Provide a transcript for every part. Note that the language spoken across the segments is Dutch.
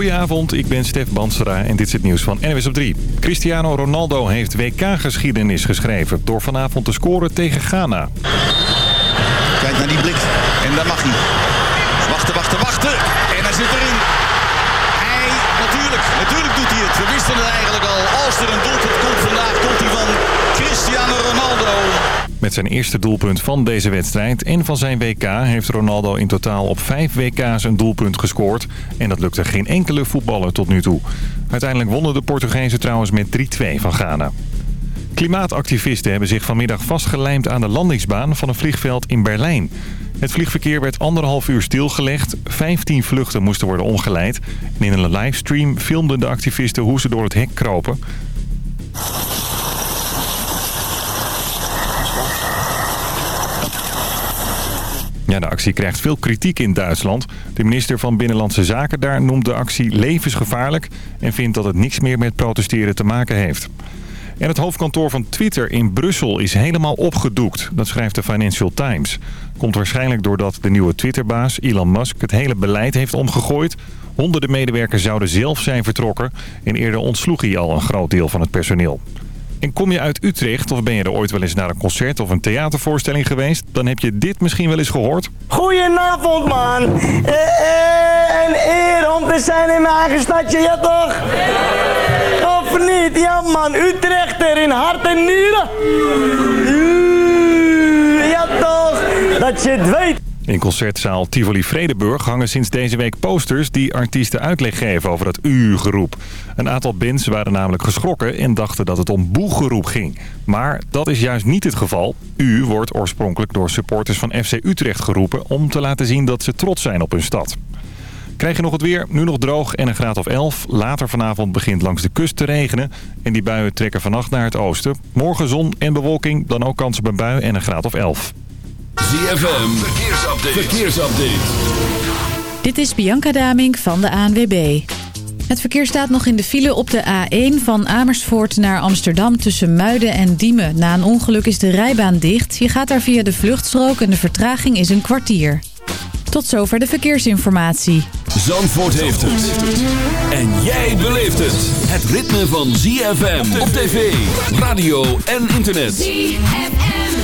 Goedenavond, ik ben Stef Banstra en dit is het nieuws van NWS op 3. Cristiano Ronaldo heeft WK-geschiedenis geschreven door vanavond te scoren tegen Ghana. Kijk naar die blik en daar mag hij. Wachten, wachten, wachten. En hij zit erin. Hij, natuurlijk, natuurlijk doet hij het. We wisten het eigenlijk al. Als er een doelpunt komt vandaag, komt hij van Cristiano Ronaldo. Met zijn eerste doelpunt van deze wedstrijd en van zijn WK heeft Ronaldo in totaal op vijf WK's een doelpunt gescoord. En dat lukte geen enkele voetballer tot nu toe. Uiteindelijk wonnen de Portugezen trouwens met 3-2 van Ghana. Klimaatactivisten hebben zich vanmiddag vastgelijmd aan de landingsbaan van een vliegveld in Berlijn. Het vliegverkeer werd anderhalf uur stilgelegd. 15 vluchten moesten worden omgeleid. En in een livestream filmden de activisten hoe ze door het hek kropen. De actie krijgt veel kritiek in Duitsland. De minister van Binnenlandse Zaken daar noemt de actie levensgevaarlijk... en vindt dat het niks meer met protesteren te maken heeft. En het hoofdkantoor van Twitter in Brussel is helemaal opgedoekt. Dat schrijft de Financial Times. Komt waarschijnlijk doordat de nieuwe Twitterbaas Elon Musk het hele beleid heeft omgegooid. Honderden medewerkers zouden zelf zijn vertrokken. En eerder ontsloeg hij al een groot deel van het personeel. En kom je uit Utrecht of ben je er ooit wel eens naar een concert of een theatervoorstelling geweest... dan heb je dit misschien wel eens gehoord. Goedenavond, man. Eh, eh, een eer om te zijn in mijn eigen stadje, ja toch? Of niet? Ja, man. Utrechter in hart en nieren. Ja, toch? Dat je het weet. In concertzaal Tivoli Vredeburg hangen sinds deze week posters die artiesten uitleg geven over het U-geroep. Een aantal bands waren namelijk geschrokken en dachten dat het om boegeroep ging. Maar dat is juist niet het geval. U wordt oorspronkelijk door supporters van FC Utrecht geroepen om te laten zien dat ze trots zijn op hun stad. Krijg je nog het weer? Nu nog droog en een graad of 11. Later vanavond begint langs de kust te regenen. En die buien trekken vannacht naar het oosten. Morgen zon en bewolking, dan ook kans op een bui en een graad of 11. ZFM, verkeersupdate. verkeersupdate. Dit is Bianca Damink van de ANWB. Het verkeer staat nog in de file op de A1 van Amersfoort naar Amsterdam tussen Muiden en Diemen. Na een ongeluk is de rijbaan dicht. Je gaat daar via de vluchtstrook en de vertraging is een kwartier. Tot zover de verkeersinformatie. Zandvoort heeft het. En jij beleeft het. Het ritme van ZFM op tv, radio en internet. ZFM.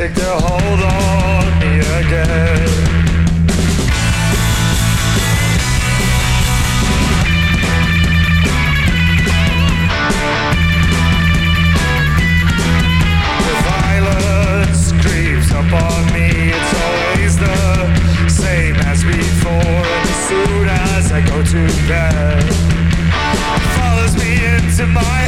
Take their hold on me again. The upon me. It's always the same as before. As soon as I go to bed, follows me into my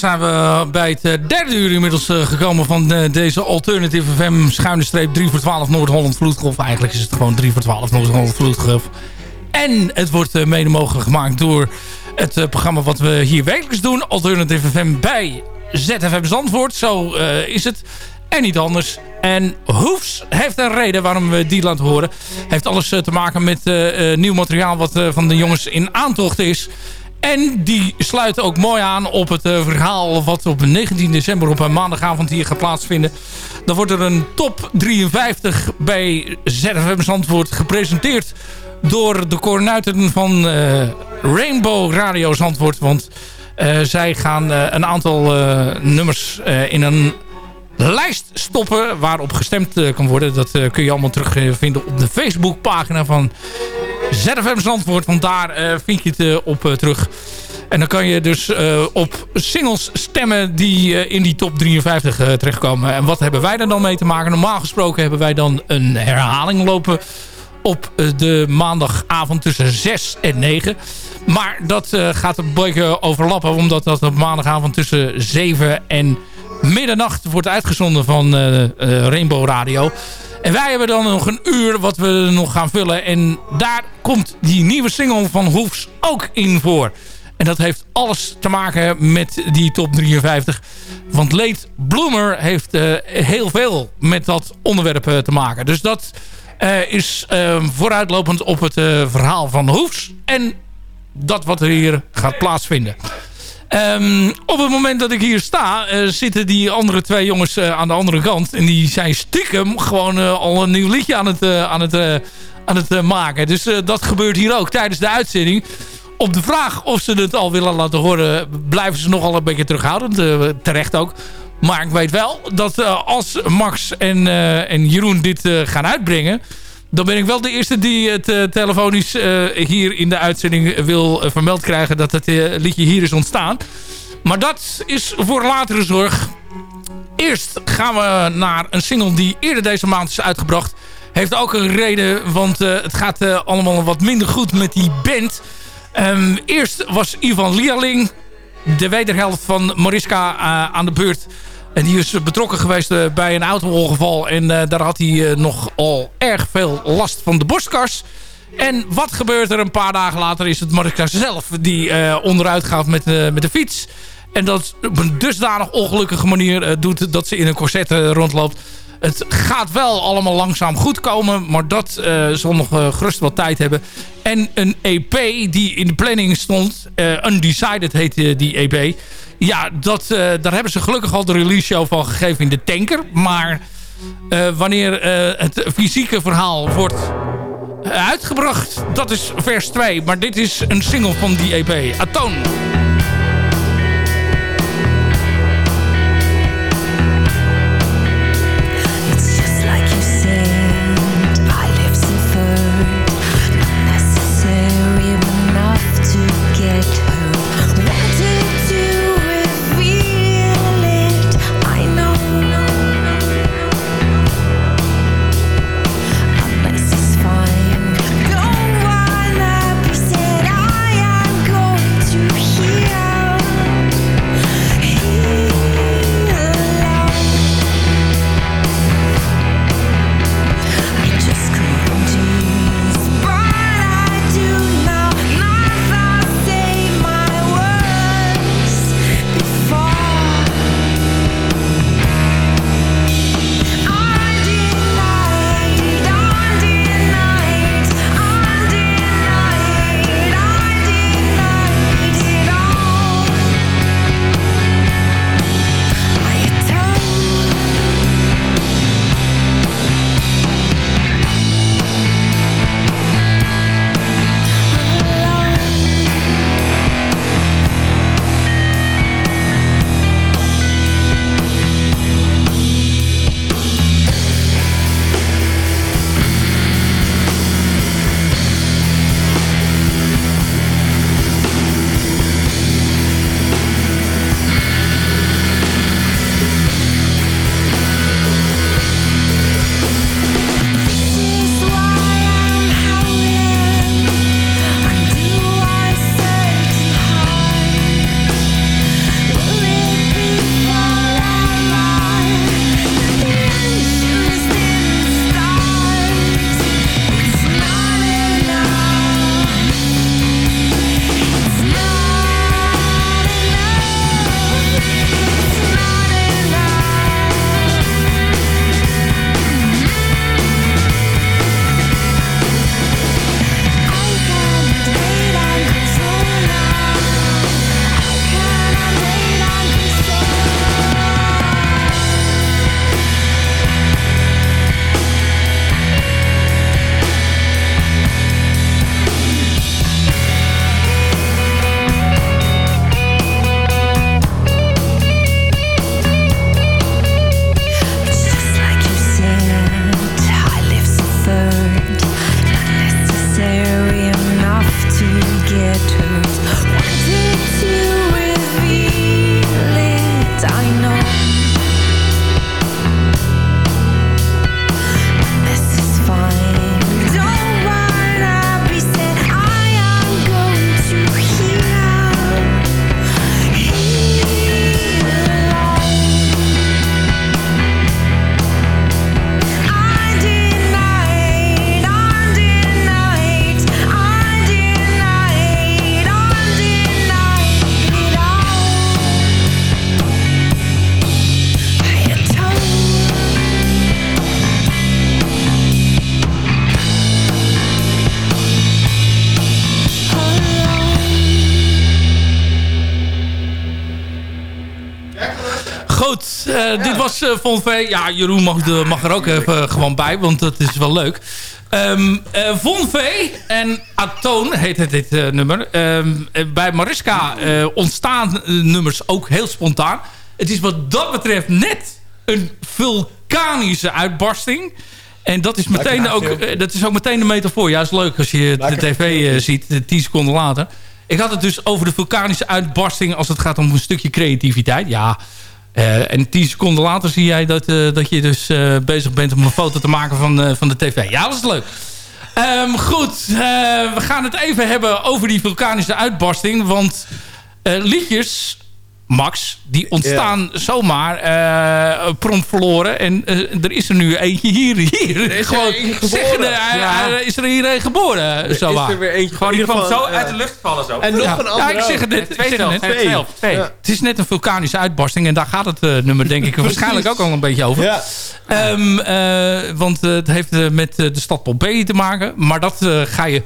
dan zijn we bij het eh, derde uur inmiddels eh, gekomen van eh, deze Alternative FM schuine streep 3 voor 12 Noord-Holland Vloedgolf. Eigenlijk is het gewoon 3 voor 12 Noord-Holland Vloedgolf. En het wordt mede mogelijk gemaakt door Het eh, programma wat we hier wekelijks doen. Alternative FM bij ZFM Zandvoort. Zo eh, is het. En niet anders. En Hoefs heeft een reden waarom we die laten horen. Heeft alles eh, te maken met eh, nieuw materiaal wat eh, van de jongens in aantocht is. En die sluit ook mooi aan op het eh, verhaal wat op 19 december op een maandagavond hier gaat plaatsvinden. Dan wordt er een top 53 bij ZFM Zandvoort gepresenteerd door de cornuiten van eh, Rainbow Radio Zandvoort. Want eh, zij gaan een aantal nummers in een lijst stoppen waarop gestemd kan worden. Dat kun je allemaal terugvinden op de Facebookpagina van ZFM Zandvoort. Want daar eh, vind je het eh, op eh, terug. En dan kan je dus op singles stemmen die in die top 53 eh, terechtkomen. En wat hebben wij er dan mee te maken? Normaal gesproken hebben wij dan een herhaling lopen op de maandagavond tussen 6 en 9. Maar dat gaat een beetje overlappen. Omdat dat op maandagavond tussen 7 en middernacht wordt uitgezonden van Rainbow Radio. En wij hebben dan nog een uur wat we nog gaan vullen. En daar komt die nieuwe single van Hoefs ook in voor. En dat heeft alles te maken met die top 53. Want Late Bloomer heeft eh, heel veel met dat onderwerp eh, te maken. Dus dat eh, is vooruitlopend op het verhaal van Hoefs. En dat wat er hier gaat plaatsvinden. Ehm, op het moment dat ik hier sta, eh, zitten die andere twee jongens eh, aan de andere kant. En die zijn stiekem gewoon eh, al een nieuw liedje aan het, aan het, aan het maken. Dus dat gebeurt hier ook tijdens de uitzending. Op de vraag of ze het al willen laten horen, blijven ze nogal een beetje terughoudend. terecht ook. Maar ik weet wel dat als Max en, en Jeroen dit gaan uitbrengen... dan ben ik wel de eerste die het eh, telefonisch eh, hier in de uitzending wil eh, vermeld krijgen... dat het liedje hier is ontstaan. Maar dat is voor latere zorg. Eerst gaan we naar een single die eerder deze maand is uitgebracht. Heeft ook een reden, want het gaat allemaal wat minder goed met die band. Ehm, eerst was Ivan Lialing, de wederhelft van Mariska, aan de beurt. En die is betrokken geweest eh, bij een auto-ongeval. En eh, daar had hij uh, nogal erg veel last van de borstkast. En wat gebeurt er een paar dagen later is het Mariska zelf die onderuit gaat met, met de fiets. En dat op een dusdanig ongelukkige manier doet dat ze in een corset rondloopt. Het gaat wel allemaal langzaam goed komen. Maar dat zal nog gerust wat tijd hebben. En een EP die in de planning stond. Undecided heet die EP. Ja, dat, daar hebben ze gelukkig al de release show van gegeven in de tanker. Maar wanneer het fysieke verhaal wordt uitgebracht. Dat is vers 2. Maar dit is een single van die EP. Atoon. Was eh Von V. Ja, Jeroen mag, de- mag er ook even gewoon bij, want dat is wel leuk. Eh, Von V en Atoon heet het dit eh, nummer. Ehm, eh, bij Mariska eh, ontstaan eh, nummers ook heel spontaan. Het is wat dat betreft net een vulkanische uitbarsting. En dat is, meteen ook, eh, dat is ook meteen de metafoor. Ja, is leuk als je de tv eh, ziet, eh, 10 seconden later. Ik had het dus over de vulkanische uitbarsting als het gaat om een stukje creativiteit. Ja, eh, en 10 seconden later zie jij dat, eh, dat je dus eh, bezig bent om een foto te maken van, van de tv. Ja, dat is leuk. Ehm, goed, we gaan het even hebben over die vulkanische uitbarsting. Want liedjes, Max, die ontstaan zomaar eh prompt verloren. En eh, er is er nu eentje hier. hier is er gewoon zeggen, eh, Ja. is er hier een geboren. zo is er weer eentje. Gewoon, die kwam zo uit de lucht vallen zo. En nog Ja. een Ja, andere ik zeg het net. Twee ik zeg zelf, het net. twee zelf, twee. Ja. Het is net een vulkanische uitbarsting. En daar gaat het nummer denk ik waarschijnlijk ook al een beetje over. Ja. Ehm, eh, want het heeft met de stad Pompeii te maken. Maar dat ga je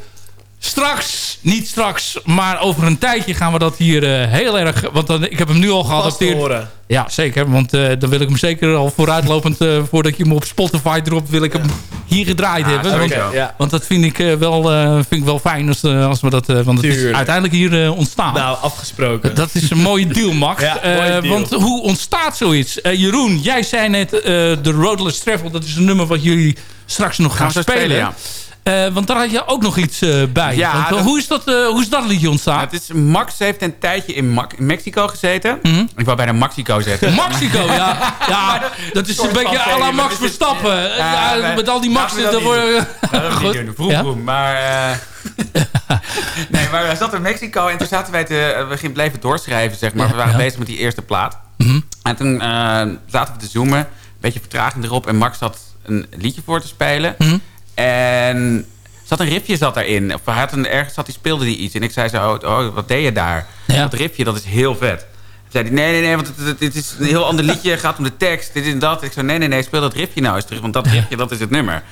straks, niet straks, maar over een tijdje gaan we dat hier eh, heel erg... Want dan, ik heb hem nu al geadopteerd. horen. Ja, zeker. Want eh, dan wil ik hem zeker al vooruitlopend... eh, voordat je hem op Spotify dropt, wil ik hem hier gedraaid hebben. Want. Ja. dat vind ik, eh, wel, eh, vind ik wel fijn als, eh, als we dat... eh, want het is uiteindelijk hier eh, ontstaan. Nou, afgesproken. Dat is een mooie deal, Max. Ja, Eh, mooie deal. Want hoe ontstaat zoiets? Eh, Jeroen, jij zei net eh de Roadless Travel. Dat is een nummer wat jullie straks nog gaan, spelen. spelen, Eh, want daar had je ook nog iets eh, bij. Ja, want, eh, dat- hoe, is dat, eh, hoe is dat liedje ontstaan? Nou, het is, Max heeft een tijdje in, Mexico gezeten. Ik wou bijna Mexico zetten. Mexico, ja. ja. Dat is een beetje à la Max Verstappen. Ja, met al die Maxen. dat worden- we Goed. doen. Vroom, Ja? Maar, eh, nee, maar we zaten in Mexico en toen zaten wij te... We gingen bleven doorschrijven, zeg maar. Ja, we waren ja. bezig met die eerste plaat. En toen eh, zaten we te zoomen. Een beetje vertraging erop. En Max had een liedje voor te spelen. En zat een riffje zat daarin. Of hij had een, ergens zat, hij speelde die iets. En ik zei zo, oh, oh, wat deed je daar? Ja. Dat riffje, dat is heel vet. Toen zei hij, nee, nee, nee, want het, is een heel ander liedje. Het gaat om de tekst, dit en dat. Ik zei, nee, nee, nee, speel dat riffje nou eens terug. Want dat riffje, dat is het nummer.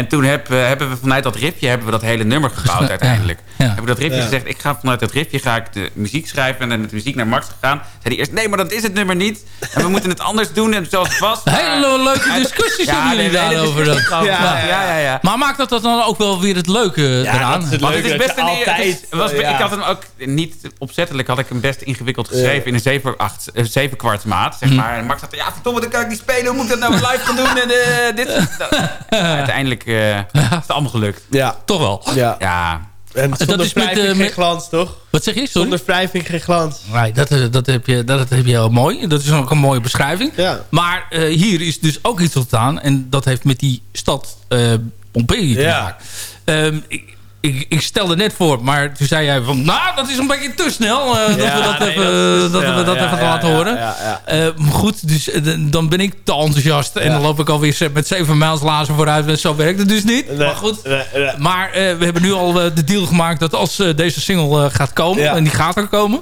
En toen heb, eh, hebben we vanuit dat riffje hebben we dat hele nummer gebouwd uiteindelijk. Ja. Hebben we dat riffje Ja. gezegd, ik ga vanuit dat riffje ga ik de muziek schrijven. En dan met de muziek naar Max gegaan. Zei hij eerst, nee, maar dat is het nummer niet. En we moeten het anders doen en zoals het was. Hele leuke discussies hebben jullie daarover. dan. Ja, ja, ja, ja, ja. Maar maakt dat dan ook wel weer het leuke eraan? dat is het Want leuke. het is best dat een... altijd, was, ja. Ik had hem ook niet opzettelijk, had ik hem best ingewikkeld geschreven in een 7, 8, 7 kwarts maat, zeg maar. En Max zei, ja verdomme, dan kan ik niet spelen, hoe moet ik dat nou live gaan doen? En eh, dit, dat. Uiteindelijk eh, is het allemaal gelukt. Ja. Toch wel. ja. Ja, En zonder is met, eh, geen glans, toch? Wat zeg je? Sorry? Zonder wrijving geen glans. Nee, dat, eh, dat, heb je, dat heb je heel mooi. Dat is ook een mooie beschrijving. Ja. Maar eh, hier is dus ook iets ontstaan. En dat heeft met die stad eh Pompeii te Ja. maken. Ehm, ik, ik, ik stelde net voor, maar toen zei jij van... Nou, dat is een beetje te snel. eh, dat we dat nee, even, dat is- dat we ja, dat ja, even ja, laten horen. Eh, goed, dus eh, dan ben ik te enthousiast. En dan loop ik alweer met zeven mijls lazen vooruit. En zo werkt het dus niet. Nee, maar goed. nee. Maar we hebben nu al de deal gemaakt dat als deze single gaat komen... En die gaat er komen...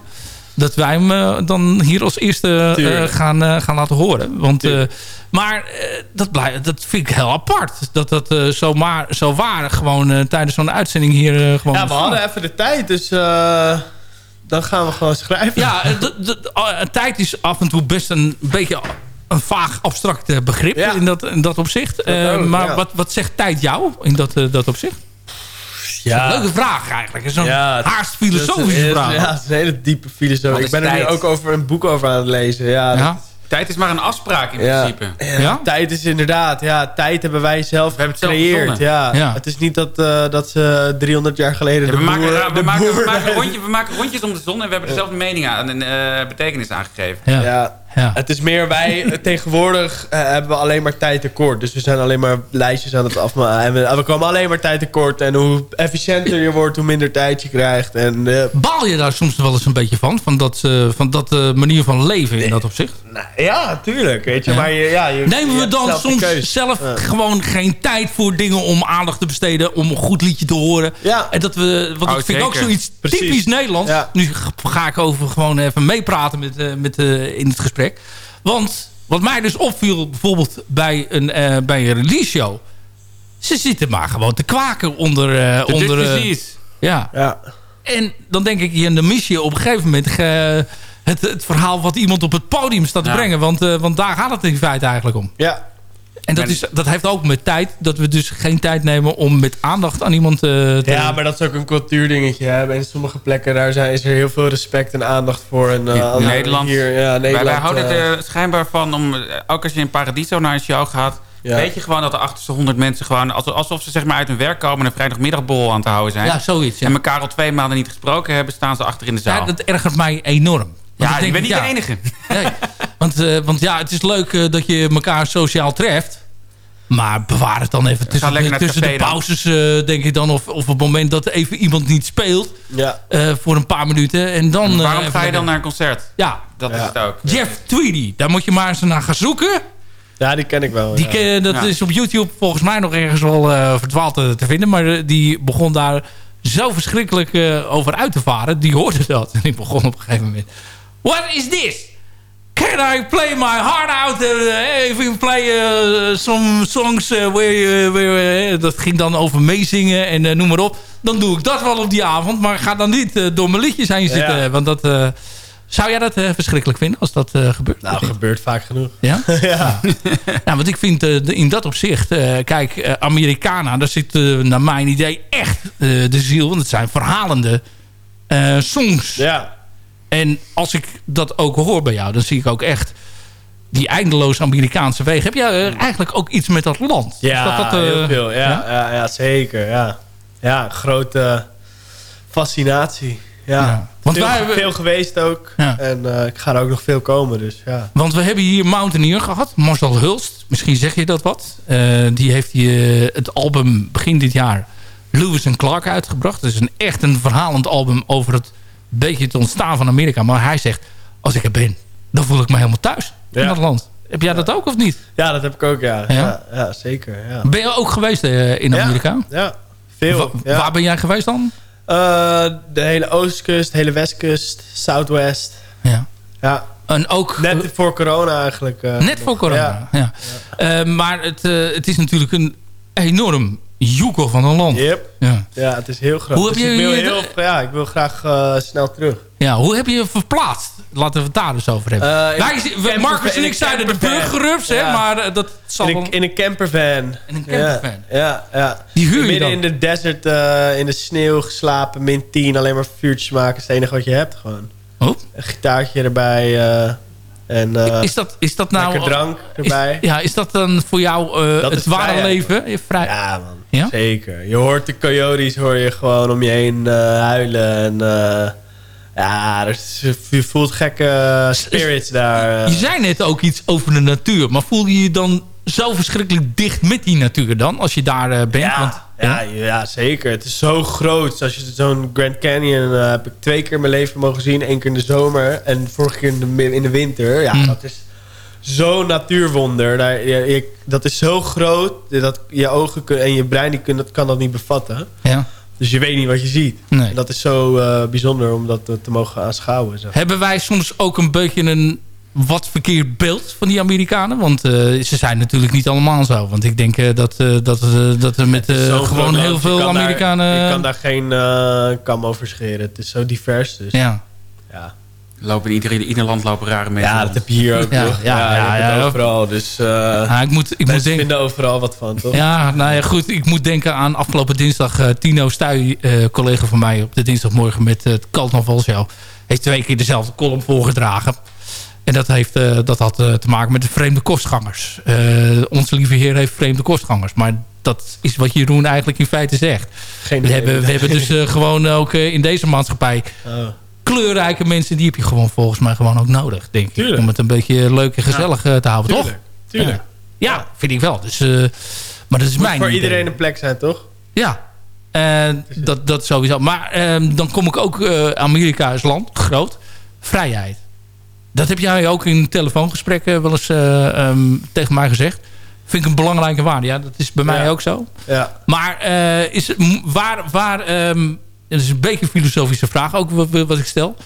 dat wij hem dan hier als eerste gaan, gaan laten horen. Want. Maar eh, dat, blij, dat vind ik heel apart. Dat dat eh, zomaar, zo waar gewoon eh, tijdens zo'n uitzending hier gewoon... Ja, we hadden even de tijd, dus eh, dan gaan we gewoon schrijven. Ja, eh, tijd is af en toe best een beetje een vaag abstract begrip Ja. in, dat, in dat opzicht. Eh, ook, maar ja. wat, wat zegt tijd jou in dat, dat opzicht? ja. Leuke vraag eigenlijk. Zo'n Ja, haast filosofische is- vraag. Ja, het is een hele diepe filosofie. Ik ben er nu ook over een boek over aan het lezen. Ja, Ja. dat- tijd is maar een afspraak in Ja. principe. Ja, Ja? Tijd is inderdaad, ja, tijd hebben wij zelf hebben zelf gecreëerd. Ja. Ja. Het is niet dat, eh, dat ze 300 jaar geleden we, de maken, we, maken, we, maken rondje, we maken rondjes om de zon en we hebben dezelfde mening aan en eh, betekenis aangegeven. Ja. Ja. Het is meer, wij eh, tegenwoordig eh, hebben we alleen maar tijd tekort. Dus we zijn alleen maar lijstjes aan het afmaken. En we, we komen alleen maar tijd tekort. En hoe efficiënter je wordt, hoe minder tijd je krijgt. En eh, Baal je daar soms wel eens een beetje van? Van dat, eh, van dat eh, manier van leven in dat opzicht? nou, ja, tuurlijk. Weet je, Ja. maar je, ja, je, Nemen we dan soms zelf gewoon geen tijd voor dingen om aandacht te besteden... om een goed liedje te horen? Ja. En dat we, want Oh, ik vind ook zoiets Precies. typisch Nederlands. Ja. Nu ga ik over gewoon even meepraten met, eh, met, in het gesprek. Want wat mij dus opviel bijvoorbeeld bij een, eh, bij een release show... ze zitten maar gewoon te kwaken onder... eh, Dit onder eh, precies. ja. Ja. En dan denk ik, ja, dan mis je op een gegeven moment... ge- het, het verhaal wat iemand op het podium staat te Ja. brengen. Want, eh, want daar gaat het in feite eigenlijk om. Ja, En dat, is, dat heeft ook met tijd, dat we dus geen tijd nemen om met aandacht aan iemand eh, te... ja, maar dat is ook een cultuurdingetje. Hè. En in sommige plekken daar zijn, is er heel veel respect en aandacht voor. En, eh, In Nederland- Hier, ja, Wij, Nederland wij houden eh, er schijnbaar van om, ook als je in Paradiso naar een show gaat... Ja. weet je gewoon dat er achter z'n honderd mensen gewoon... alsof ze zeg maar uit hun werk komen en een vrijdagmiddagborrel aan te houden zijn. ja, zoiets. Ja. En elkaar al twee maanden niet gesproken hebben, staan ze achter in de zaal. Ja, dat ergert mij enorm. Want Ja, ik ben niet ja, de enige. Nee, want, eh, want ja, het is leuk eh, dat je elkaar sociaal treft. Maar bewaar het dan even tussen, de, tussen de pauzes, eh, denk ik dan. Of, of op het moment dat even iemand niet speelt Ja, eh, voor een paar minuten. En dan, eh, Waarom ga je dan naar een concert? Ja, Dat Ja. is het ook. Jeff Tweedy. Daar moet je maar eens naar gaan zoeken. ja, die ken ik wel. Die, ja. ken- dat Ja. is op YouTube volgens mij nog ergens wel eh, verdwaald te, te vinden. Maar die begon daar zo verschrikkelijk eh, over uit te varen. Die hoorde dat. En die begon op een gegeven moment. What is this? Can I play my heart out? Uh, even play uh, some songs uh, where, where dat ging dan over meezingen en noem maar op. Dan doe ik dat wel op die avond. Maar ga dan niet door mijn liedjes heen zitten. Ja. Want dat... zou jij dat verschrikkelijk vinden als dat gebeurt? Nou, gebeurt vaak genoeg. Ja? ja. Nou, want ik vind in dat opzicht... Kijk, Americana, daar zit naar mijn idee echt de ziel. Want het zijn verhalende songs. Ja. En als ik dat ook hoor bij jou... dan zie ik ook echt die eindeloze Amerikaanse wegen. Heb jij uh, eigenlijk ook iets met dat land? Ja, Is dat dat, uh, heel veel. Ja, ja? ja? Ja, zeker. Ja, ja grote fascinatie. Ja. Want veel, wij hebben- veel geweest ook. En eh, ik ga er ook nog veel komen. Dus ja. Want we hebben hier Mountaineer gehad. Marcel Hulst. Misschien zeg je dat wat. Uh, die heeft hier het album begin dit jaar... Lewis en Clark uitgebracht. Dat is een, echt een verhalend album over het beetje het ontstaan van Amerika. Maar hij zegt, als ik er ben, dan voel ik me helemaal thuis in dat land. Heb jij dat ook of niet? ja, dat heb ik ook, ja. Ja? Ja, zeker. Ja. Ben je ook geweest uh, in Amerika? Ja, ja. veel. Wa-. Waar ben jij geweest dan? Eh, de hele oostkust, de hele westkust, southwest. Ja. Ja, En ook... net voor corona eigenlijk. eh, Net voor corona, Ja. maar het, het is natuurlijk een enorm joekel van een land. Yep. Ja. Ja, het is heel groot. Hoe heb Dus je ik wil, je- heel, ja, ik wil graag eh, snel terug. Ja, hoe heb je je verplaatst? Laten we het daar dus over hebben. Eh, Wij, Marcus en ik zeiden de burgerrups, hè, maar eh, dat zal In een, in een campervan. In een campervan. Ja, ja. ja. Die huur je Midden dan? in de desert, in de sneeuw geslapen, min 10. Alleen maar vuurtjes maken is het enige wat je hebt gewoon. Oh, Een gitaartje erbij. En eh, is, dat, is dat nou... lekker drank is- erbij. ja, is dat dan voor jou eh, het ware leven? Vrij... Ja, man. Ja? Zeker. Je hoort de coyotes hoor je gewoon om je heen eh, huilen. En ja, is- je voelt gekke spirits daar. Je zei net ook iets over de natuur, maar voel je je dan zo verschrikkelijk dicht met die natuur dan, als je daar eh, bent? Ja, Want, ja, ja, zeker. Het is zo groot. Als je zo'n Grand Canyon eh, heb ik twee keer in mijn leven mogen zien. Eén keer in de zomer en vorige keer in de, in de winter. Ja, Mm. dat is zo'n natuurwonder. Daar, je, je- dat is zo groot dat je ogen kun- en je brein die kun, dat kan dat niet bevatten. ja. Dus je weet niet wat je ziet. Nee. En dat is zo eh, bijzonder om dat te mogen aanschouwen. Hebben wij soms ook een beetje een wat verkeerd beeld van die Amerikanen? Want eh, ze zijn natuurlijk niet allemaal zo. Want ik denk eh, dat, eh, dat, dat er met eh, gewoon groot heel veel daar- Amerikanen... je kan daar geen eh, kam over scheren. Het is zo divers. Dus, ja. ja. Lopen in ieder, ieder land lopen rare mensen. ja, dat heb je hier ook. Ja, toch? ja, ja, overal. Dus eh Ah, ik moet, ik moet denken... vinden overal wat van, toch? Ja, nou ja, goed. Ik moet denken aan afgelopen dinsdag. eh, Tino Stuy, eh, collega van mij op de dinsdagmorgen met het Carnaval Show. Heeft twee keer dezelfde column voorgedragen. En dat, heeft, eh, dat had eh, te maken met de vreemde kostgangers. Eh, onze lieve heer heeft vreemde kostgangers. Maar dat is wat Jeroen eigenlijk in feite zegt. Geen We hebben, we hebben dus gewoon ook in deze maatschappij Oh. kleurrijke mensen. Die heb je gewoon volgens mij gewoon ook nodig, denk ik. Tuurlijk. Om het een beetje leuk en gezellig te houden, toch? Tuurlijk, tuurlijk. Ja. Ja, vind ik wel. Dus, maar dat is Moet mijn voor idee. iedereen een plek zijn, toch? Ja, dat, dat sowieso. Maar ehm, dan kom ik ook... Amerika is land, groot. Vrijheid. Dat heb jij ook in telefoongesprekken wel eens eh, ehm, tegen mij gezegd. Vind ik een belangrijke waarde. Ja, dat is bij mij ook zo. Ja. Maar eh, is, het- waar... waar ehm, dat is een beetje een filosofische vraag ook wat, wat ik stel.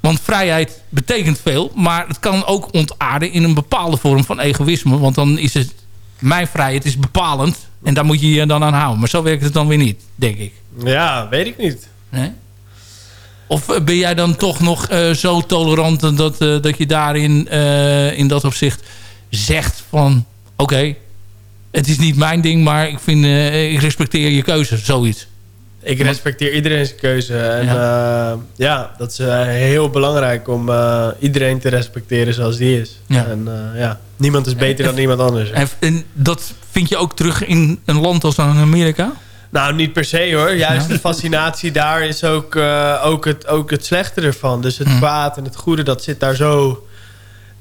Want vrijheid betekent veel. Maar het kan ook ontaarden in een bepaalde vorm van egoïsme. Want dan is het... Mijn vrijheid is bepalend. En daar moet je je dan aan houden. Maar zo werkt het dan weer niet, denk ik. ja, weet ik niet. Nee? Of eh, ben jij dan toch nog eh, zo tolerant dat, eh, dat je daarin in dat opzicht zegt van... Oké, het is niet mijn ding, maar ik, vind, ik respecteer je keuze, zoiets. Ik respecteer iedereen zijn keuze. En Ja. ja, ja dat is heel belangrijk om iedereen te respecteren zoals die is. Ja. En ja, niemand is beter dan iemand anders. En, en dat vind je ook terug in een land als Amerika? Nou, niet per se hoor. Juist Ja. de fascinatie daar is ook, eh, ook, het, ook het slechte ervan. Dus het Mm. kwaad en het goede, dat zit daar zo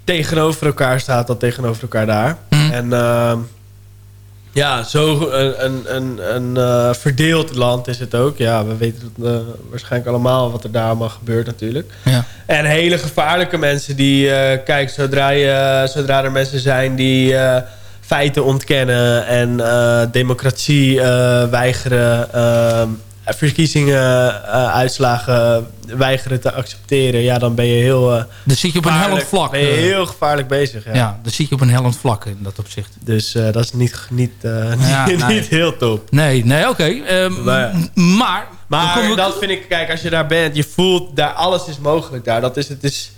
tegenover elkaar, staat dat tegenover elkaar daar. Mm. En ehm, ja, zo een, een, een, een eh, verdeeld land is het ook. Ja, we weten eh, waarschijnlijk allemaal wat er daar allemaal gebeurt natuurlijk. Ja. En hele gevaarlijke mensen die, kijk, zodra, je, zodra er mensen zijn die feiten ontkennen en eh, democratie eh, weigeren, eh, verkiezingen, uitslagen weigeren te accepteren, ja, dan ben je heel. Dan zit je op een hellend vlak. Ben je heel gevaarlijk bezig. Ja. ja, dan zit je op een hellend vlak in dat opzicht. Dus dat is niet, niet, Ja, niet, nee. heel top. Nee, nee, oké. ehm, Maar maar... Maar dat vind ik, kijk, als je daar bent, je voelt daar alles is mogelijk daar. Dat is, het is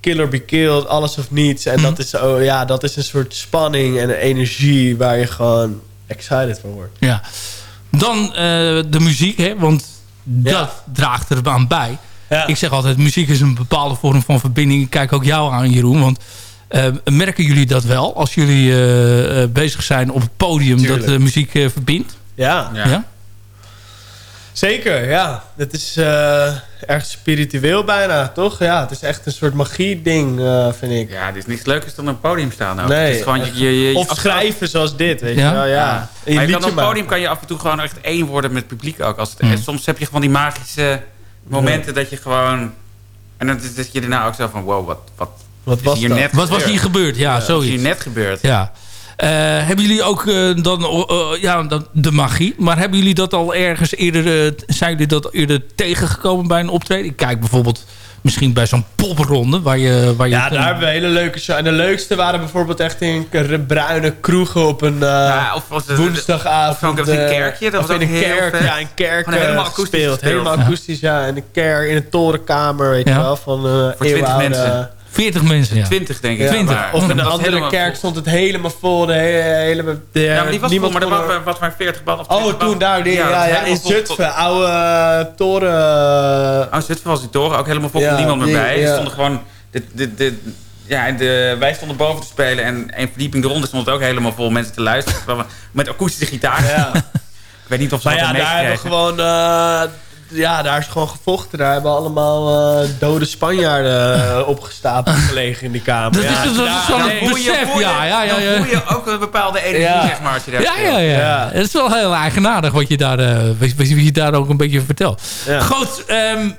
kill or be killed, alles of niets. En Mhm. dat, is, oh, ja, dat is een soort spanning en energie waar je gewoon excited van wordt. Ja. Dan eh, de muziek, hè, want dat draagt er aan bij. Ja. Ik zeg altijd, muziek is een bepaalde vorm van verbinding. Ik kijk ook jou aan, Jeroen. Want eh, merken jullie dat wel? Als jullie eh, bezig zijn op het podium Tuurlijk. dat de muziek eh, verbindt? Ja, Ja. Ja? Zeker. Ja. Het is eh erg spiritueel bijna, toch? Ja, het is echt een soort magie-ding, eh, vind ik. Ja, dit is niks leukers dan op een podium staan. Ook. Nee, het is gewoon, je, echt. je, je- Of schrijven zoals dit, weet Ja? je wel. Ja. Ja. En je Maar je kan op het podium kan je af en toe gewoon echt één worden met het publiek ook. Als het, Mm. en soms heb je gewoon die magische momenten dat je gewoon... En dan is dat je daarna ook zo van, wow, wat, wat, Wat is was hier dat? net Wat was gebeurd? hier gebeurd? Ja, Wat is hier zoiets. net gebeurd? Ja. Eh, hebben jullie ook eh, dan oh, ja, dan de magie? Maar hebben jullie dat al ergens eerder... eh, zijn jullie dat eerder tegengekomen bij een optreden? Ik kijk bijvoorbeeld misschien bij zo'n popronde... waar je, waar je Ja, daar hebben we hele leuke shows. En de leukste waren bijvoorbeeld echt in bruine kroegen op een eh, Ja, of was het- woensdagavond. of een eh, kerkje, dat of was in ook een heel kerk, vet. ja, een kerk Gewoon helemaal eh, akoestisch gespeeld. gespeeld. Helemaal akoestisch, ja. In de kerk, in een torenkamer, weet Ja. je wel. Van, eh Voor 20 eeuwenoude- mensen. 40 mensen, ja. 20 denk ik. Ja, 20. maar- Of in een was andere kerk vol. stond het helemaal vol. De hele, hele, de, Ja, maar die was vol, niemand maar er was, was maar 40 banden. of 20 Oh, toen daar, die, ja, ja, in. Zutphen. Oude eh, toren... Oh, Zutphen was die toren ook helemaal vol. Ja, niemand meer die- bij. ja. Er stonden gewoon... De, de, de, ja, en de, wij stonden boven te spelen en een verdieping eronder stond het ook helemaal vol mensen te luisteren. Met akoestische gitaar. Ja. Ik weet niet of ze Maar dat ja, daar hebben we gewoon... eh, ja, daar is gewoon gevochten. Daar hebben allemaal eh, dode Spanjaarden eh, opgestapeld gelegen in die kamer. Dat ja, is dus daar- zo'n nee, besef, je- ja, ja, ja. Dan ja. voel je ook een bepaalde energie, Ja. zeg maar, als je daar Ja, ja, ja, Ja. Het is wel heel eigenaardig wat je daar, eh, wat, wat je daar ook een beetje vertelt. Ja. Goed, ehm,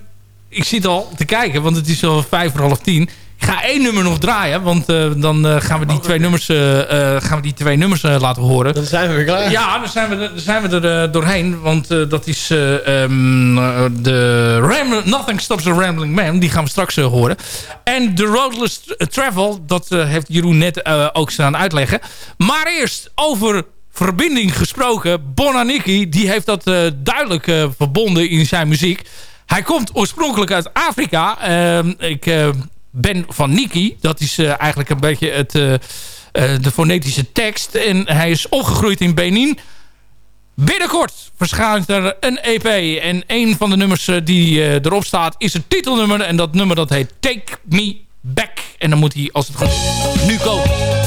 ik zit al te kijken, want het is al vijf voor half tien. Ik ga één nummer nog draaien, want eh, dan eh, gaan, we die twee nummers, eh, eh, gaan we die twee nummers eh, laten horen. Dan zijn we weer klaar. Ja, dan zijn we, er- dan zijn we er eh, doorheen. Want eh, dat is eh, ehm, eh, de Ram Nothing Stops a Rambling Man. Die gaan we straks eh, horen. En de Roadless Travel, dat eh, heeft Jeroen net eh, ook staan uitleggen. Maar eerst over verbinding gesproken. Bonaniki, die heeft dat eh, duidelijk eh, verbonden in zijn muziek. Hij komt oorspronkelijk uit Afrika. Ehm, ik eh, ben van Niki. Dat is eh, eigenlijk een beetje het... eh, eh, de fonetische tekst. En hij is opgegroeid in Benin. Binnenkort verschijnt er een EP. En een van de nummers die erop staat is het titelnummer. En dat nummer dat heet Take Me Back. En dan moet hij, als het goed is, nu komen.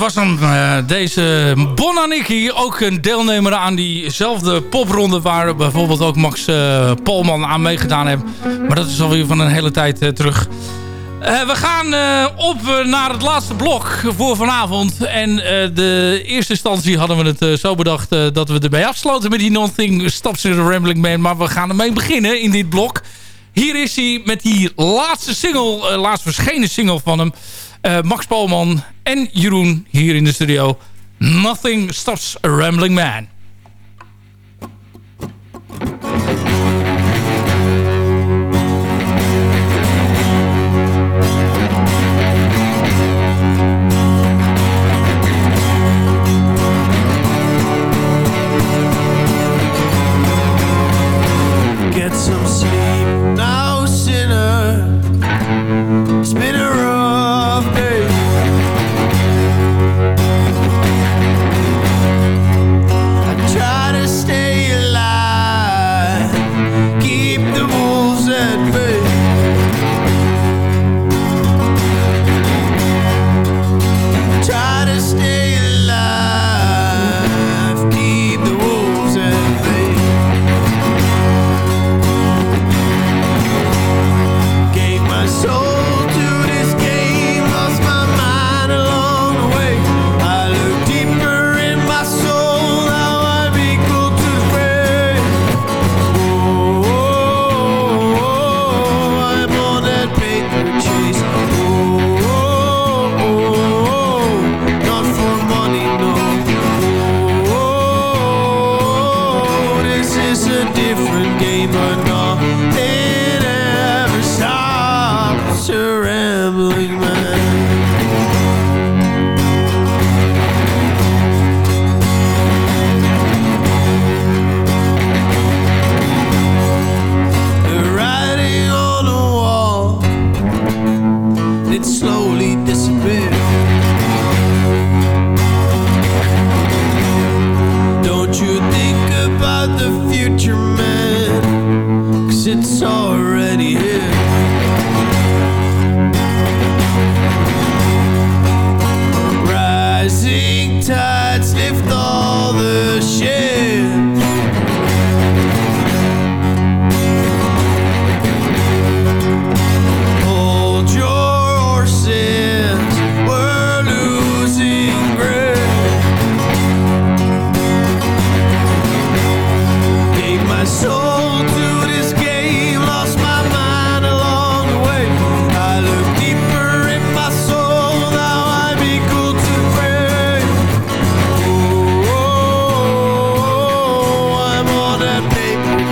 was dan uh, deze Bonaniki. Ook een deelnemer aan diezelfde popronde waar bijvoorbeeld ook Max uh, Polman aan meegedaan heeft. Maar dat is alweer van een hele tijd eh, terug. we gaan op naar het laatste blok voor vanavond. En de eerste instantie hadden we het zo bedacht dat we erbij afsloten met die Nothing Stops in the Rambling Man. Maar we gaan ermee beginnen in dit blok. Hier is hij met die laatste single, laatst verschenen single van hem. Eh, Max Paulman en Jeroen hier in de studio. Nothing Stops a Rambling Man. Get some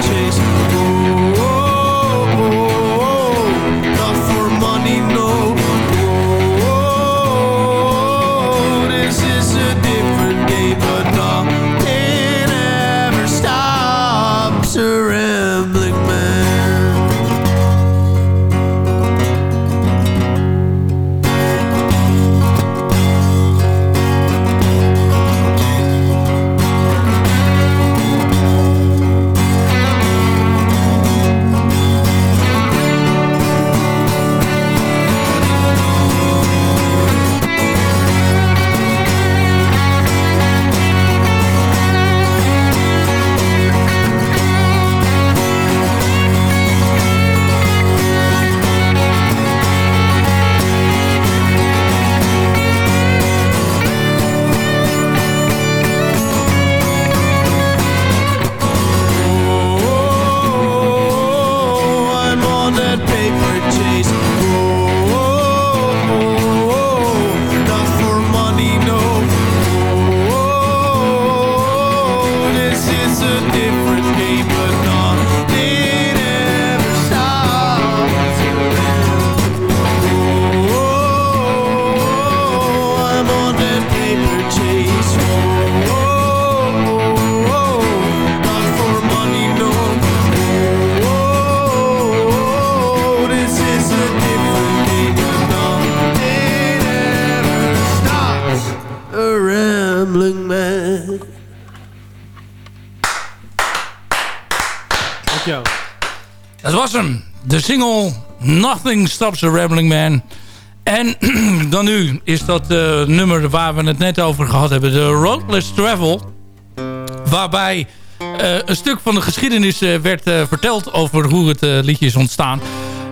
chase. Nothing Stops a Rambling Man. En dan nu is dat eh, nummer waar we het net over gehad hebben. De Roadless Travel. Waarbij eh, een stuk van de geschiedenis eh, werd verteld over hoe het liedje is ontstaan.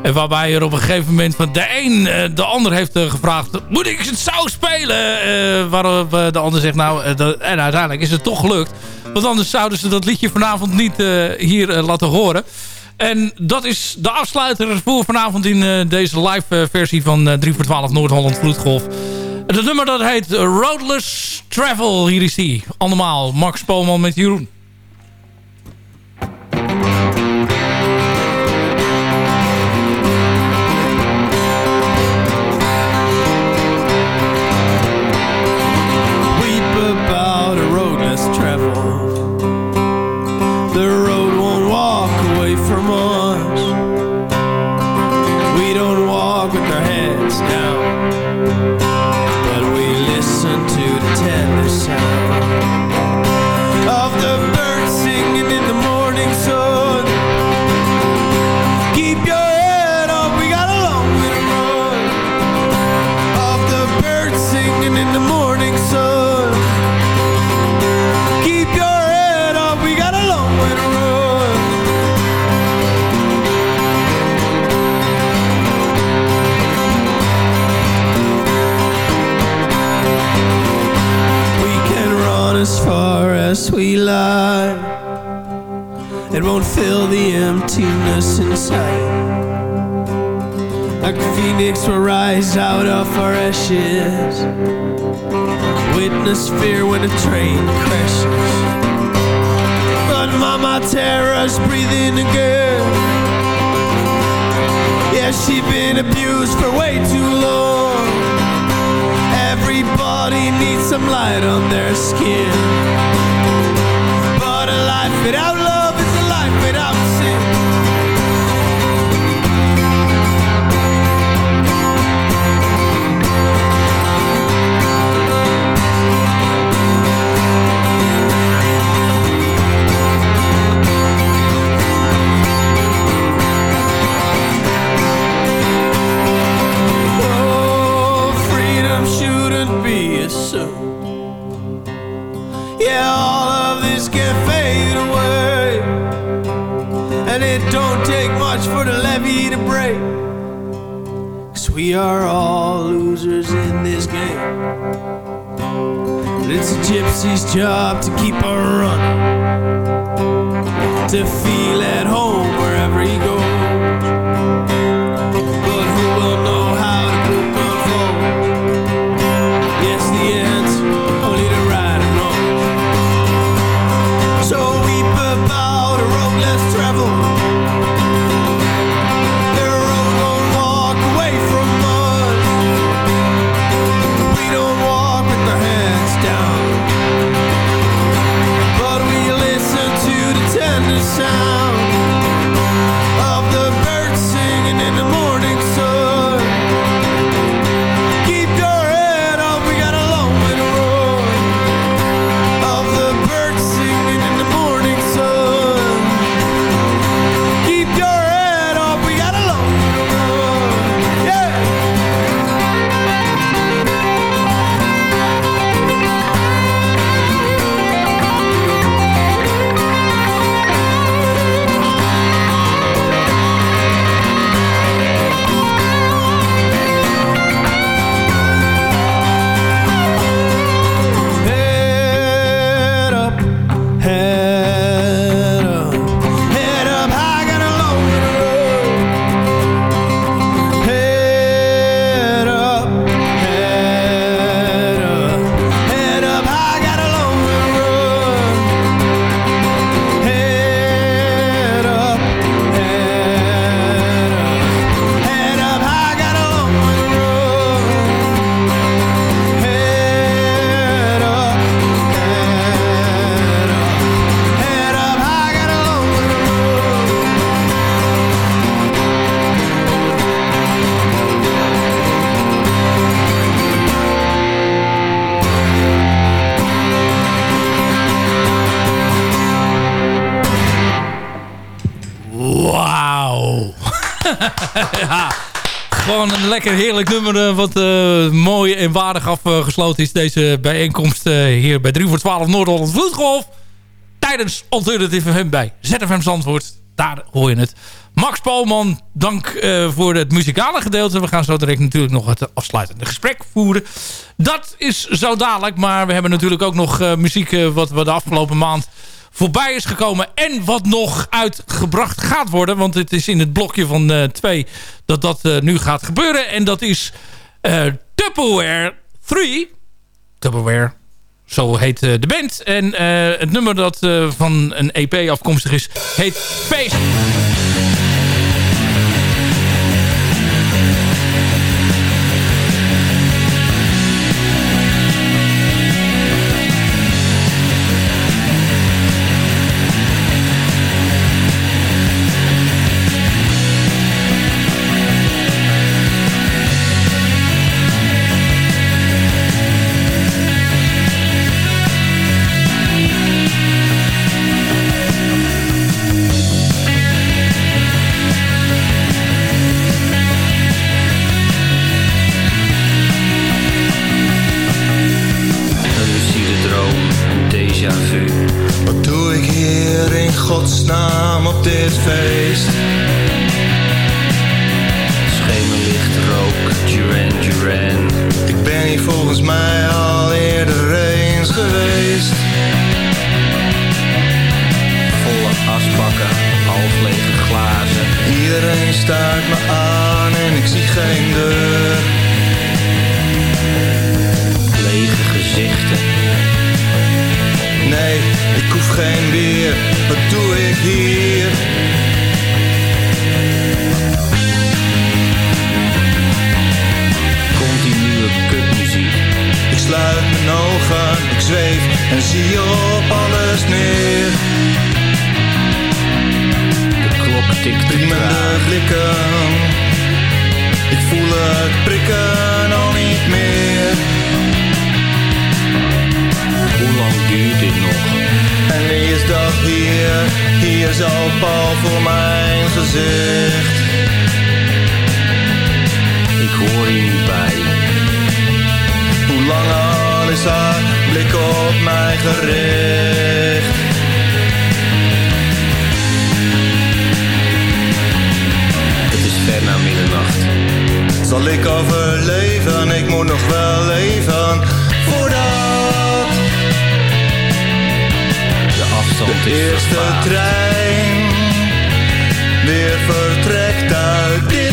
En waarbij er op een gegeven moment van de een de ander heeft gevraagd... moet ik het zou spelen? waarop de ander zegt nou... En uiteindelijk is het toch gelukt. Want anders zouden ze dat liedje vanavond niet hier laten horen. En dat is de afsluiter voor vanavond in eh, deze live eh, versie van eh 3 voor 12 Noord-Holland Vloedgolf. Het nummer dat heet Roadless Travel. Hier is die. Allemaal Max Poelman met Jeroen. Fill the emptiness inside. Like a phoenix will rise out of our ashes. Witness fear when a train crashes. But Mama Terra's breathing again. Yeah, she's been abused for way too long. Everybody needs some light on their skin. But a life without we are all losers in this game. But it's a gypsy's job to keep on running. To feel at home wherever he goes. Lekker heerlijk nummer... eh, wat eh, mooi en waardig afgesloten is. Deze bijeenkomst eh, hier bij 3 voor 12 Noord-Holland Vloedgolf. Tijdens Alternative FM bij ZFM Zandvoort. Daar hoor je het. Max Polman, dank voor het muzikale gedeelte. We gaan zo direct natuurlijk nog het afsluitende gesprek voeren. Dat is zo dadelijk. Maar we hebben natuurlijk ook nog muziek... wat we de afgelopen maand voorbij is gekomen. En wat nog uitgebracht gaat worden. Want het is in het blokje van eh, twee dat dat eh, nu gaat gebeuren. En dat is eh Tupperware 3. Tupperware, zo heet de band. En het nummer dat van een EP afkomstig is, heet Feest. Is haar blik op mij gericht? Het is ver na middernacht. Zal ik overleven? Ik moet nog wel leven voordat De afstand de is eerste trein weer vertrekt uit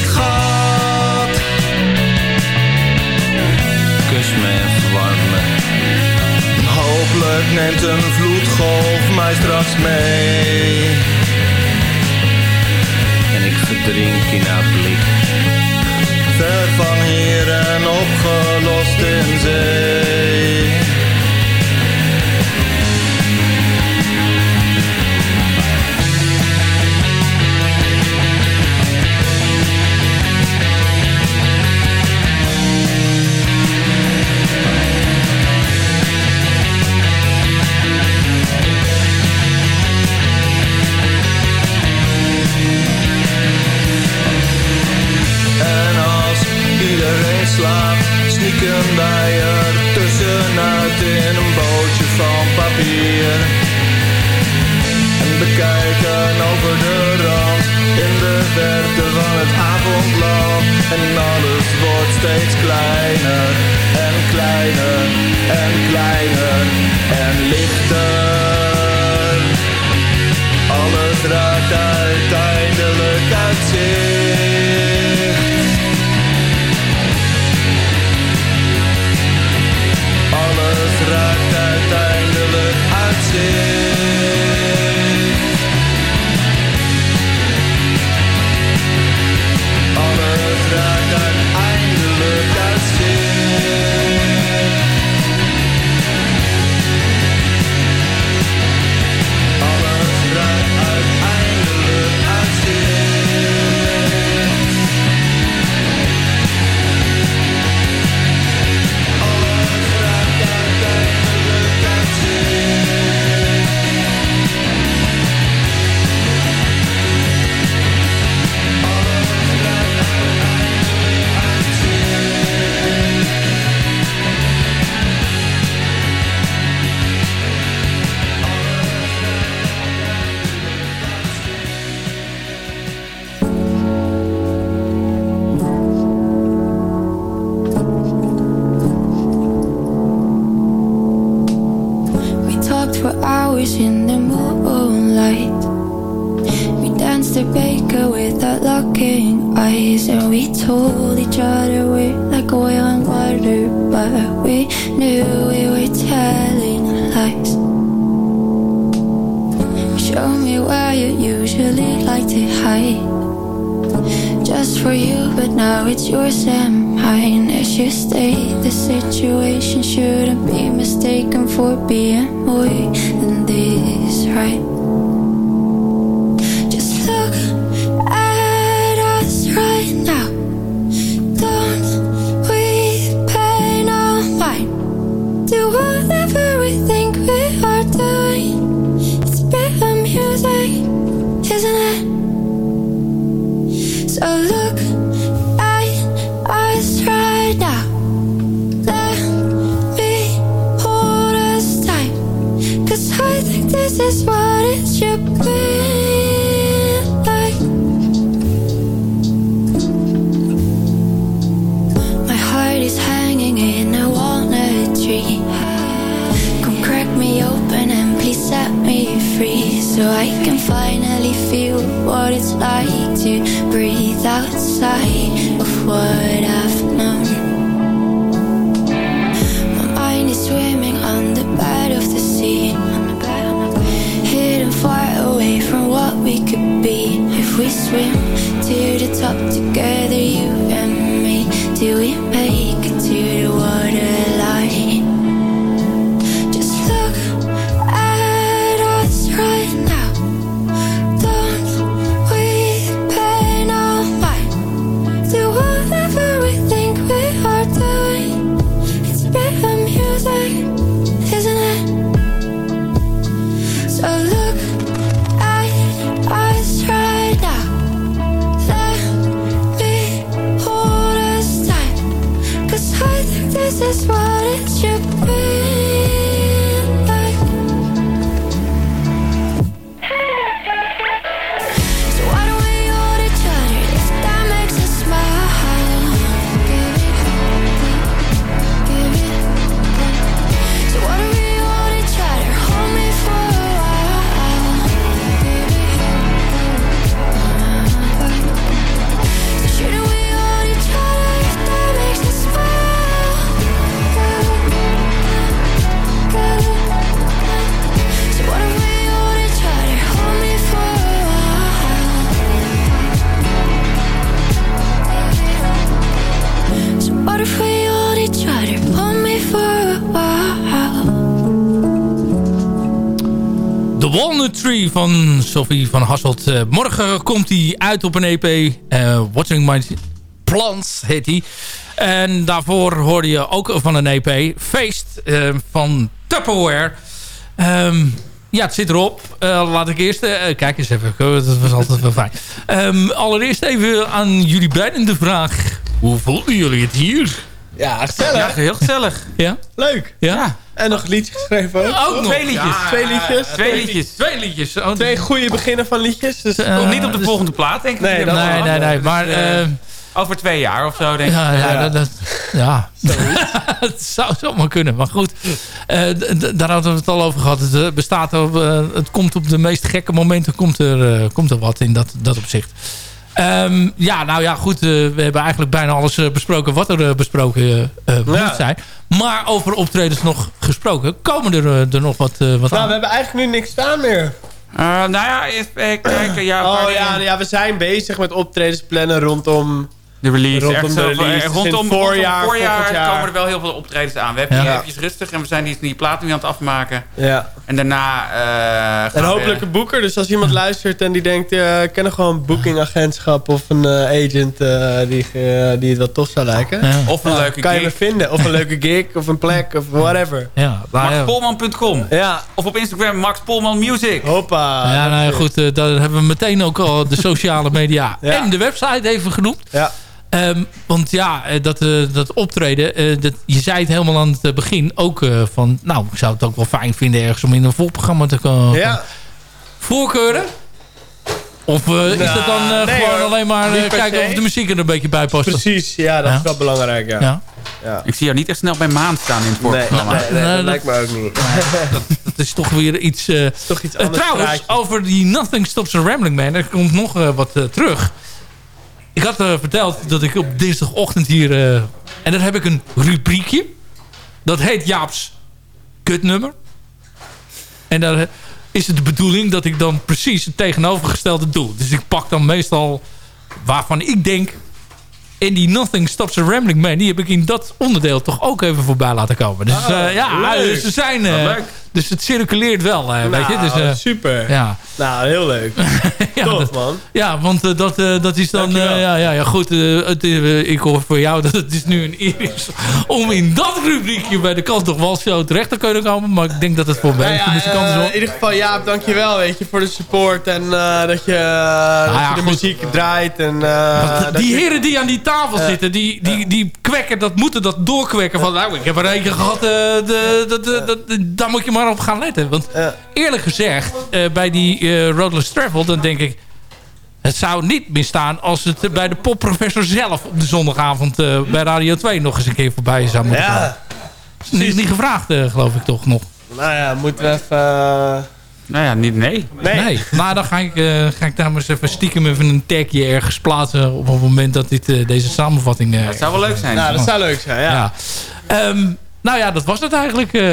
Hopelijk neemt een vloedgolf mij straks mee. En ik verdrink in haar blik. Ver van hier en opgelost in zee. Sneaken wij er tussenuit in een bootje van papier. En bekijken over de rand in de verte van het avondland. En alles wordt steeds kleiner en kleiner en kleiner en lichter. Alles raakt uiteindelijk uit. This is what it should be like. My heart is hanging in a walnut tree. Come crack me open and please set me free so I can finally feel what it's like to breathe outside of what I've we swim to the top together, you and me. Do we make Tree van Sophie van Hasselt. Eh, morgen komt hij uit op een EP. eh, Watching My Plants heet hij. En daarvoor hoorde je ook van een EP. Feest eh, van Tupperware. Ehm, ja, het zit erop. Laat ik eerst... kijk eens even. Dat was altijd wel fijn. Ehm, allereerst even aan jullie beiden de vraag. Hoe voelden jullie het hier? Ja, gezellig. Ja, heel gezellig. Ja? Leuk. Ja? En nog een liedje geschreven ook. Ook nog. Twee liedjes. Ja, twee liedjes. Twee liedjes. Twee liedjes. Oh, Twee goede beginnen van liedjes. Dus Komt niet op de dus- volgende plaat, denk ik. Nee, Nee, nee, nee. Dus, Maar... eh, eh, over twee jaar of zo, denk ik. Ja, ja, Ja. Dat, dat- ja. het zou zomaar kunnen. Maar goed, eh, daar hadden we het al over gehad. Het, bestaat op, het komt op de meest gekke momenten komt er, komt er wat in dat, dat opzicht. Ehm, ja, nou ja, goed. eh, we hebben eigenlijk bijna alles eh, besproken wat er eh, besproken moet Ja. zijn. Maar over optredens nog gesproken. Komen er, er nog wat, eh, wat Nou, aan? we hebben eigenlijk nu niks staan meer. Eh, nou ja, even kijken. Ja, Oh ja, ja, we zijn bezig met optredens plannen rondom... De release. Rondom Echt de zo, release. eh, in rondom, het voorjaar, rondom voorjaar komen er wel heel veel optredens aan. We hebben Ja. hier eventjes rustig en we zijn die, die plaat nu aan het afmaken. Ja. En daarna eh gaan En hopelijk een boeker. Dus als iemand luistert en die denkt... eh, ik ken nog gewoon een bookingagentschap of een agent die, die het wel tof zou lijken. Ja. Of een leuke Kan je me vinden. Of een leuke gig of een plek of whatever. Ja. MaxPolman.com. Ja, Of op Instagram Max Polman Music. hoppa. Ja, nou ja, goed, daar hebben we meteen ook al de sociale media Ja. en de website even genoemd. Ja. Ehm, want ja, eh, dat, eh, dat optreden, eh, dat, je zei het helemaal aan het begin ook eh, van... Nou, ik zou het ook wel fijn vinden ergens om in een volprogramma te komen. Ja. Voorkeuren? Of eh, is Nou, dat dan eh, nee gewoon hoor, alleen maar eh, kijken se. of de muziek er een beetje bij past? Precies, ja, dat Ja. is wel belangrijk, ja. Ja. Ik zie jou niet echt snel bij Maan staan in het Nee, voorprogramma. nee, nee, Nee, dat dat- lijkt me ook niet. Dat het is toch weer iets... eh, toch iets anders trouwens, praatje. over die Nothing Stops a Rambling Man. Er komt nog eh, wat terug. Ik had eh, verteld dat ik op dinsdagochtend hier... eh, en dan heb ik een rubriekje. Dat heet Jaap's kutnummer. En daar eh, is het de bedoeling dat ik dan precies het tegenovergestelde doe. Dus ik pak dan meestal waarvan ik denk... En die Nothing Stops a Rambling Man... die heb ik in dat onderdeel toch ook even voorbij laten komen. Dus Oh, ja, leuk. dus ze zijn... leuk. Dus het circuleert wel, eh, weet je. Dus, Nou, eh, super. Ja. Nou, heel leuk. ja, Tof, dat- man. Ja, want eh, dat, dat is dan... Ja, ja, ja, goed. het, ik hoor voor jou dat het is nu een eer is... om in dat rubriekje bij de Kans nog Wal Show terecht te kunnen komen. Maar ik denk dat het voor Nou mij ja, zo... in ieder geval, Jaap, dankjewel weet je, voor de support. En dat je, eh, dat je de goed. muziek draait. En, dat die je- heren die aan die tafel zitten, die, die, die kwekken, dat moeten dat doorkwekken. Van, nou, ik heb er eentje gehad, eh, de, de, de, de- daar moet je maar op gaan letten. Want eerlijk gezegd, eh, bij die eh Roadless Travel, dan denk ik... Het zou niet misstaan als het bij de popprofessor zelf op de zondagavond eh, bij Radio 2 nog eens een keer voorbij zou moeten Ja. gaan. Is Niet, niet gevraagd, eh, geloof ik toch nog. Nou ja, moeten we even... eh, Nou ja, niet nee. Nee. Nou, dan ga ik, eh, ga ik daar maar eens even stiekem even een tagje ergens plaatsen... op het moment dat dit, eh, deze samenvatting... eh, Dat zou wel leuk zijn. Nou, dat zou leuk zijn, ja. ja. Ehm, nou ja, dat was het eigenlijk, eh,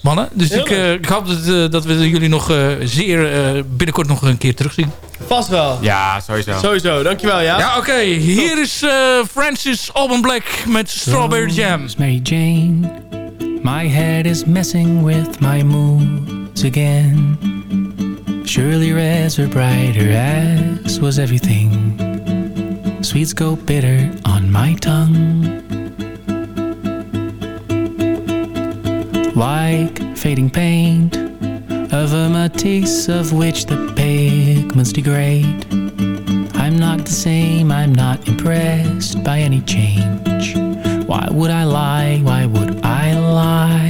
mannen. Dus ik, eh, ik hoop dat, eh, dat we jullie nog eh, zeer eh, binnenkort nog een keer terugzien. Vast wel. Ja, sowieso. Sowieso, dankjewel, ja. Ja, oké. Hier is eh, Francis Alban Black met Strawberry Jam. Mary Jane, my head is messing with my moods again. Surely reds are brighter, as was everything. Sweets go bitter on my tongue. Like fading paint of a Matisse of which the pigments degrade. I'm not the same, I'm not impressed by any change. Why would I lie? Why would I lie?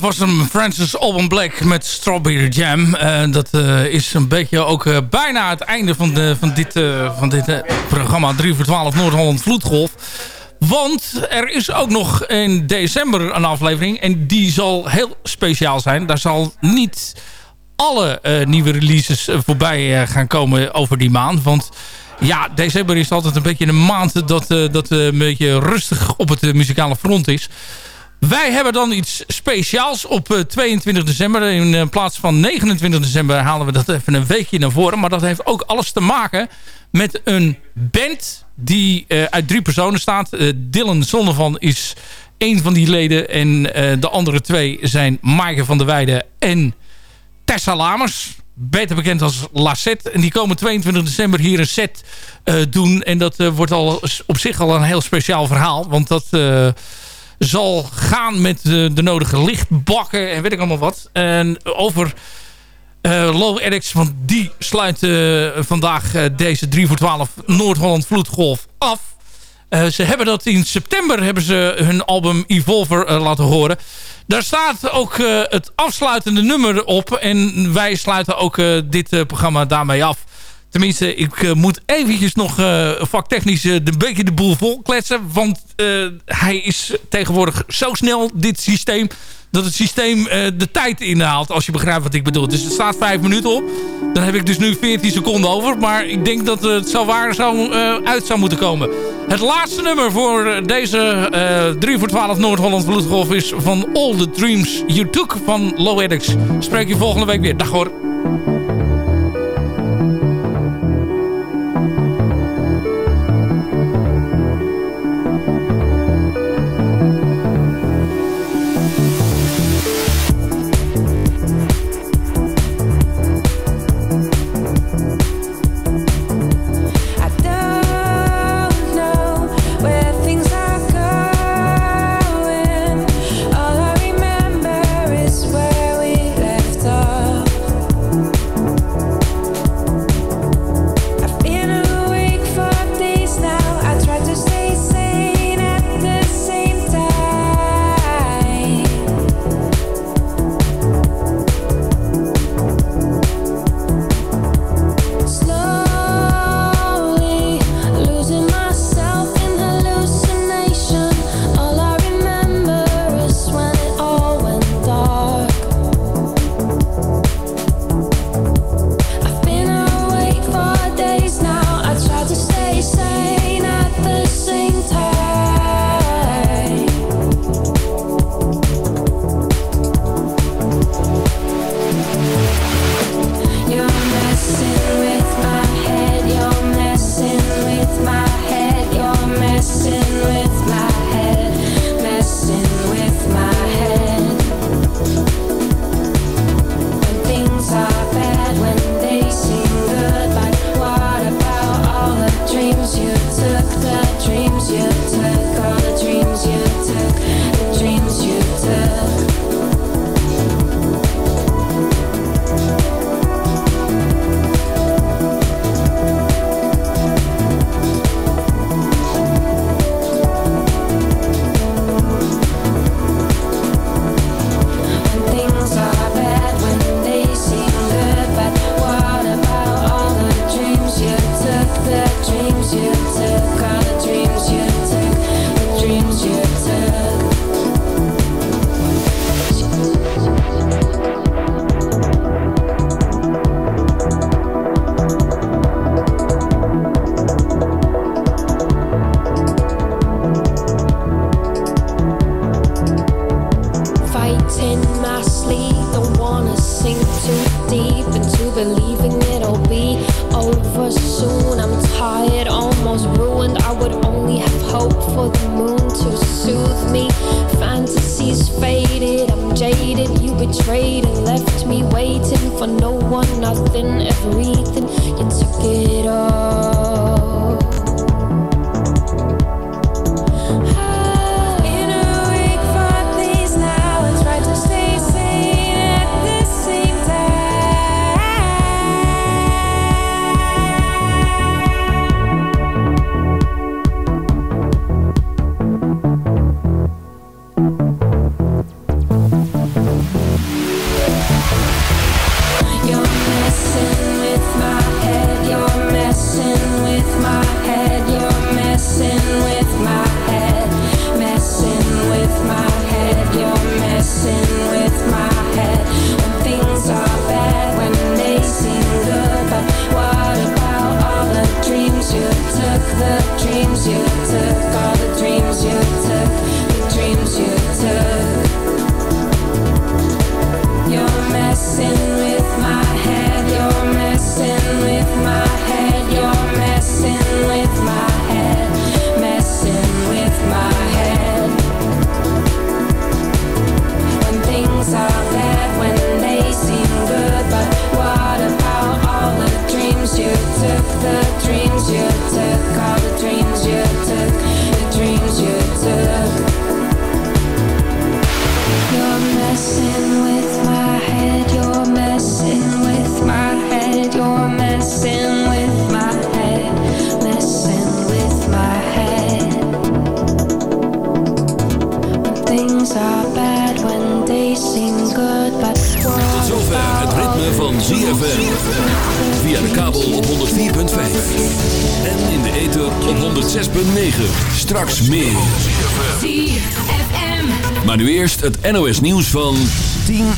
dat was hem Francis Alban Black met Strawberry Jam. Eh, dat eh, is een beetje ook eh, bijna het einde van, de, van dit, van dit programma 3 voor 12 Noord-Holland Vloedgolf. Want er is ook nog in december een aflevering. En die zal heel speciaal zijn. Daar zal niet alle nieuwe releases voorbij gaan komen over die maand. Want ja, december is altijd een beetje een maand dat, dat een beetje rustig op het muzikale front is. Wij hebben dan iets speciaals op eh, 22 december. In eh, plaats van 29 december halen we dat even een weekje naar voren. Maar dat heeft ook alles te maken met een band die eh, uit drie personen staat. Eh, Dylan Zonnevan is één van die leden. En eh, de andere twee zijn Maaike van der Weijden en Tessa Lamers. Beter bekend als Lassette. En die komen 22 december hier een set eh, doen. En dat eh, wordt al op zich al een heel speciaal verhaal. Want dat eh, zal gaan met de, de nodige lichtbakken en weet ik allemaal wat. En over eh, Low Addicts, want die sluit eh, vandaag eh, deze 3 voor 12 Noord-Holland Vloedgolf af. Eh, ze hebben dat in september hebben ze hun album Evolver eh, laten horen. Daar staat ook eh, het afsluitende nummer op. En wij sluiten ook eh, dit eh, programma daarmee af. Tenminste, ik eh, moet eventjes nog eh, vaktechnisch eh, een beetje de boel volkletsen. Want hij is tegenwoordig zo snel, dit systeem... dat het systeem de tijd inhaalt, als je begrijpt wat ik bedoel. Dus het staat 5 minuten op. Dan heb ik dus nu 14 seconden over. Maar ik denk dat het zo waar zo, eh, uit zou moeten komen. Het laatste nummer voor deze eh 3 voor 12 Noord-Holland Vloedgolf... is van All the Dreams You Took van Low Addicts. Spreek je volgende week weer. Dag hoor. NOS nieuws van 10 uur.